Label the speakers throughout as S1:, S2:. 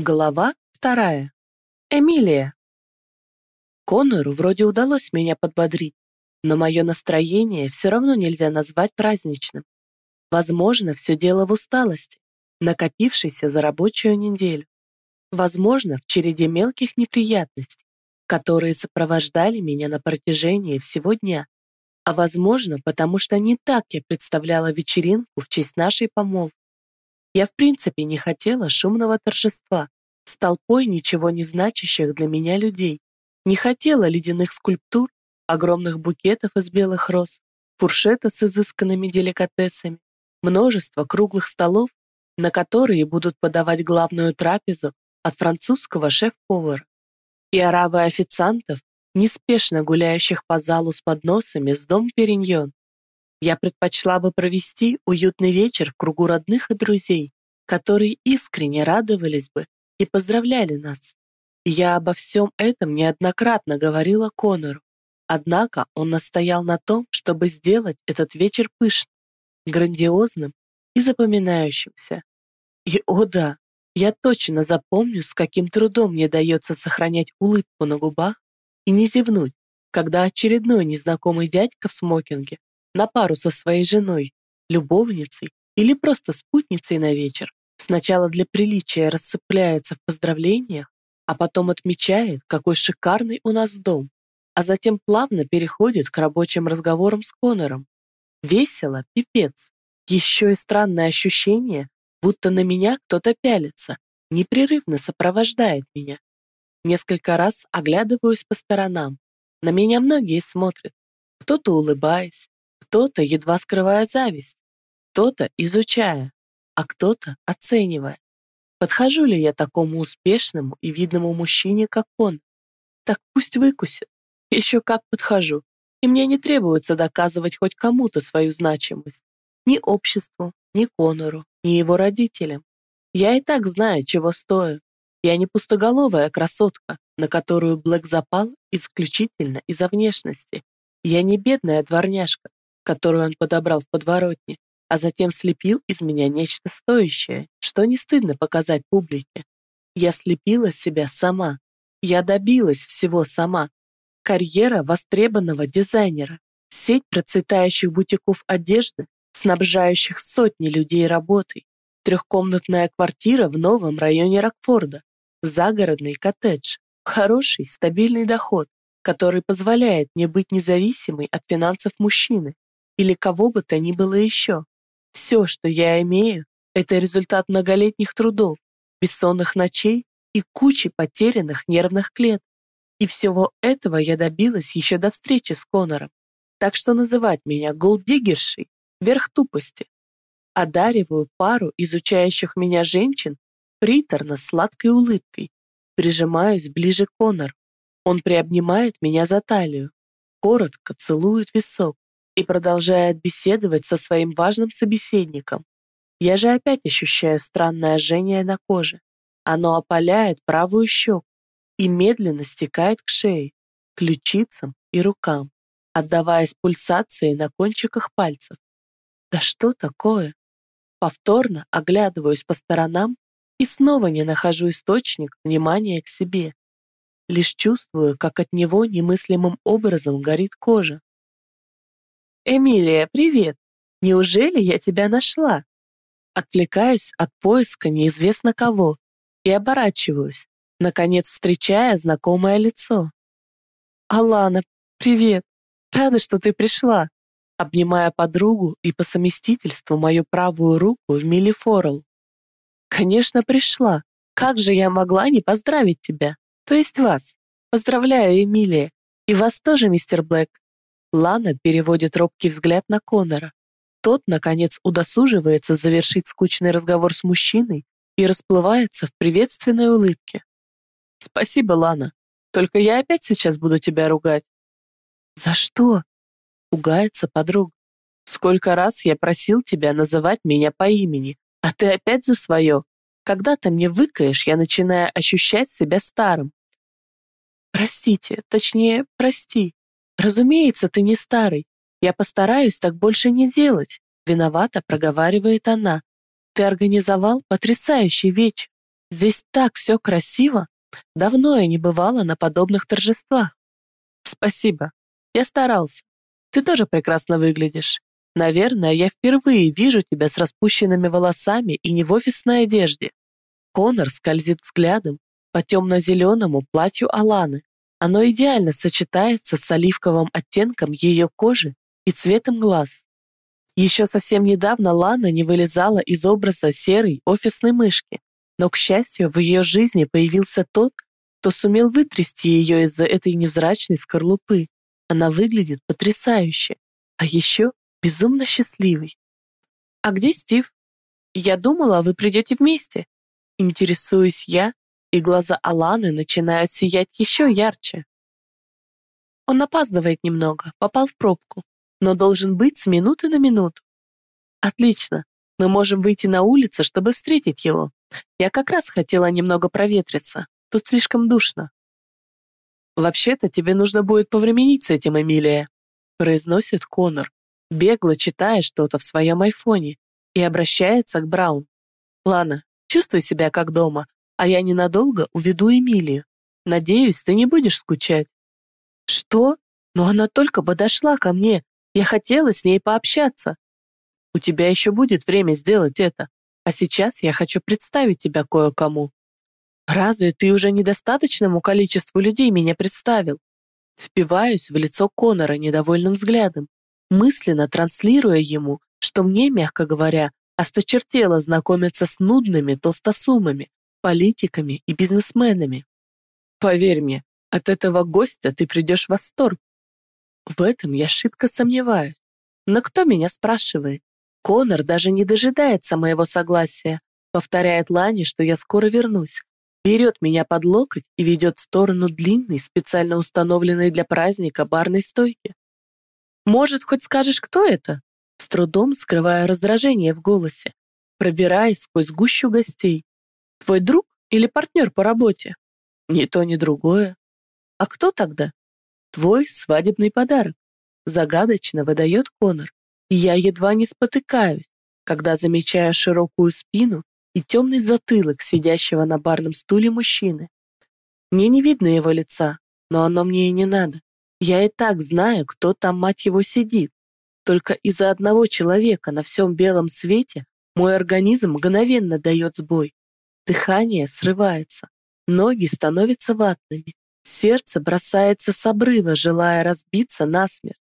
S1: Глава вторая. Эмилия. Конору вроде удалось меня подбодрить, но мое настроение все равно нельзя назвать праздничным. Возможно, все дело в усталости, накопившейся за рабочую неделю. Возможно, в череде мелких неприятностей, которые сопровождали меня на протяжении всего дня. А возможно, потому что не так я представляла вечеринку в честь нашей помолвки. Я в принципе не хотела шумного торжества с толпой ничего не значащих для меня людей. Не хотела ледяных скульптур, огромных букетов из белых роз, фуршета с изысканными деликатесами, множество круглых столов, на которые будут подавать главную трапезу от французского шеф-повара, и оравы официантов, неспешно гуляющих по залу с подносами с дом Периньон, я предпочла бы провести уютный вечер в кругу родных и друзей, которые искренне радовались бы и поздравляли нас. Я обо всем этом неоднократно говорила Конору, однако он настоял на том, чтобы сделать этот вечер пышным, грандиозным и запоминающимся. И, о да, я точно запомню, с каким трудом мне дается сохранять улыбку на губах и не зевнуть, когда очередной незнакомый дядька в смокинге на пару со своей женой, любовницей или просто спутницей на вечер, сначала для приличия рассыпляется в поздравлениях, а потом отмечает, какой шикарный у нас дом, а затем плавно переходит к рабочим разговорам с Конором. Весело, пипец. Еще и странное ощущение, будто на меня кто-то пялится, непрерывно сопровождает меня. Несколько раз оглядываюсь по сторонам. На меня многие смотрят, кто-то улыбаясь, кто-то едва скрывая зависть, кто-то изучая, а кто-то оценивая. Подхожу ли я такому успешному и видному мужчине, как он? Так пусть выкусит. Еще как подхожу. И мне не требуется доказывать хоть кому-то свою значимость. Ни обществу, ни Конору, ни его родителям. Я и так знаю, чего стою. Я не пустоголовая красотка, на которую Блэк запал исключительно из-за внешности. Я не бедная дворняжка, которую он подобрал в подворотне, а затем слепил из меня нечто стоящее, что не стыдно показать публике. Я слепила себя сама. Я добилась всего сама. Карьера востребованного дизайнера, сеть процветающих бутиков одежды, снабжающих сотни людей работой, трехкомнатная квартира в новом районе Рокфорда, загородный коттедж, хороший стабильный доход, который позволяет мне быть независимой от финансов мужчины, или кого бы то ни было еще. Все, что я имею, это результат многолетних трудов, бессонных ночей и кучи потерянных нервных клеток. И всего этого я добилась еще до встречи с Конором. Так что называть меня голддиггершей — верх тупости. Одариваю пару изучающих меня женщин приторно-сладкой улыбкой, прижимаюсь ближе к Конору. Он приобнимает меня за талию, коротко целует висок, и продолжает беседовать со своим важным собеседником. Я же опять ощущаю странное жжение на коже. Оно опаляет правую щеку и медленно стекает к шее, ключицам и рукам, отдаваясь пульсации на кончиках пальцев. Да что такое? Повторно оглядываюсь по сторонам и снова не нахожу источник внимания к себе. Лишь чувствую, как от него немыслимым образом горит кожа. «Эмилия, привет! Неужели я тебя нашла?» Отвлекаюсь от поиска неизвестно кого и оборачиваюсь, наконец встречая знакомое лицо. «Алана, привет! Рада, что ты пришла!» обнимая подругу и по совместительству мою правую руку в Милли Форел. «Конечно, пришла. Как же я могла не поздравить тебя? То есть вас. Поздравляю, Эмилия. И вас тоже, мистер Блэк. Лана переводит робкий взгляд на Конора. Тот, наконец, удосуживается завершить скучный разговор с мужчиной и расплывается в приветственной улыбке. «Спасибо, Лана. Только я опять сейчас буду тебя ругать». «За что?» — пугается подруга. «Сколько раз я просил тебя называть меня по имени, а ты опять за свое. Когда ты мне выкаешь, я начинаю ощущать себя старым». «Простите, точнее, прости», «Разумеется, ты не старый. Я постараюсь так больше не делать», — виновато проговаривает она. «Ты организовал потрясающий вечер. Здесь так все красиво. Давно я не бывала на подобных торжествах. Спасибо. Я старался. Ты тоже прекрасно выглядишь. Наверное, я впервые вижу тебя с распущенными волосами и не в офисной одежде. Конор скользит взглядом по темно-зеленому платью Аланы. Оно идеально сочетается с оливковым оттенком ее кожи и цветом глаз. Еще совсем недавно Лана не вылезала из образа серой офисной мышки, но, к счастью, в ее жизни появился тот, кто сумел вытрясти ее из-за этой невзрачной скорлупы. Она выглядит потрясающе, а еще безумно счастливой. «А где Стив? Я думала, вы придете вместе». Интересуюсь я, и глаза Аланы начинают сиять еще ярче. Он опаздывает немного, попал в пробку, но должен быть с минуты на минуту. Отлично, мы можем выйти на улицу, чтобы встретить его. Я как раз хотела немного проветриться, тут слишком душно. «Вообще-то тебе нужно будет повременить с этим, Эмилия», произносит Конор, бегло читая что-то в своем айфоне и обращается к Браун. «Лана, чувствуй себя как дома, а я ненадолго уведу Эмилию. Надеюсь, ты не будешь скучать». «Что? Но она только подошла ко мне. Я хотела с ней пообщаться». «У тебя еще будет время сделать это. А сейчас я хочу представить тебя кое-кому». «Разве ты уже недостаточному количеству людей меня представил?» Впиваюсь в лицо Конора недовольным взглядом, мысленно транслируя ему, что мне, мягко говоря, осточертело знакомиться с нудными толстосумами, политиками и бизнесменами. Поверь мне, от этого гостя ты придешь в восторг. В этом я шибко сомневаюсь. Но кто меня спрашивает? Конор даже не дожидается моего согласия, повторяет Лане, что я скоро вернусь, берет меня под локоть и ведет в сторону длинной, специально установленной для праздника барной стойки. «Может, хоть скажешь, кто это?» С трудом скрывая раздражение в голосе, пробираясь сквозь гущу гостей. Твой друг или партнер по работе? Ни то, ни другое. А кто тогда? Твой свадебный подарок. Загадочно выдает Конор. И я едва не спотыкаюсь, когда замечаю широкую спину и темный затылок сидящего на барном стуле мужчины. Мне не видно его лица, но оно мне и не надо. Я и так знаю, кто там, мать его, сидит. Только из-за одного человека на всем белом свете мой организм мгновенно дает сбой. Дыхание срывается, ноги становятся ватными, сердце бросается с обрыва, желая разбиться насмерть.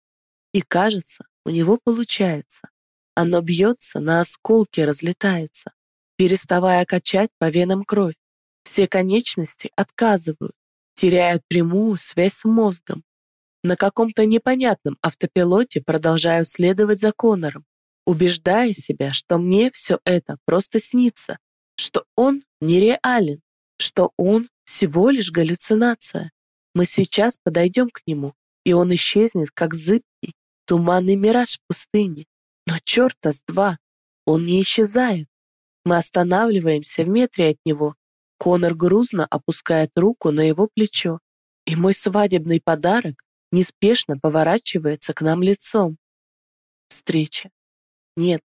S1: И кажется, у него получается. Оно бьется, на осколки разлетается, переставая качать по венам кровь. Все конечности отказывают, теряют прямую связь с мозгом. На каком-то непонятном автопилоте продолжаю следовать за Конором, убеждая себя, что мне все это просто снится, что он нереален, что он всего лишь галлюцинация. Мы сейчас подойдем к нему, и он исчезнет, как зыбкий, туманный мираж в пустыне. Но черта с два, он не исчезает. Мы останавливаемся в метре от него. Конор грузно опускает руку на его плечо, и мой свадебный подарок неспешно поворачивается к нам лицом. Встреча. Нет,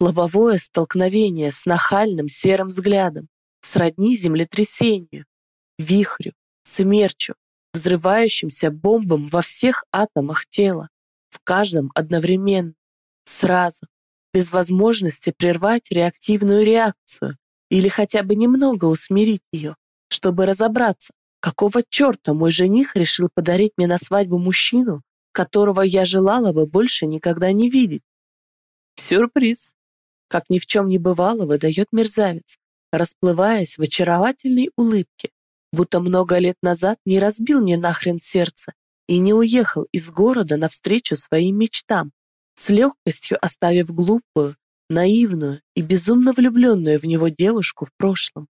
S1: лобовое столкновение с нахальным серым взглядом, сродни землетрясению, вихрю, смерчу, взрывающимся бомбам во всех атомах тела, в каждом одновременно, сразу, без возможности прервать реактивную реакцию или хотя бы немного усмирить ее, чтобы разобраться, какого черта мой жених решил подарить мне на свадьбу мужчину, которого я желала бы больше никогда не видеть. Сюрприз! Как ни в чем не бывало, выдает мерзавец, расплываясь в очаровательной улыбке, будто много лет назад не разбил мне нахрен сердце и не уехал из города навстречу своим мечтам, с легкостью оставив глупую, наивную и безумно влюбленную в него девушку в прошлом.